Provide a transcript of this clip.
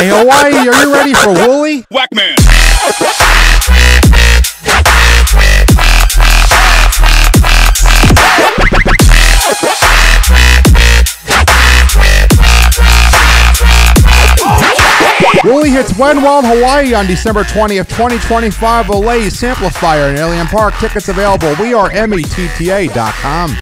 Hey, Hawaii, are you ready for Wooly? Whackman. Wooly hits When Wild Hawaii on December 20th, 2025. Olay Samplifier in Alien Park. Tickets available. We are METTA.com.